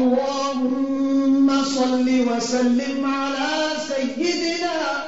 اللهم صل وسلم على سيدنا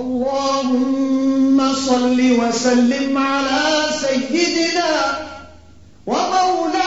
اللهم صل وسلم على سيدنا ومولانا